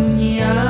dunia.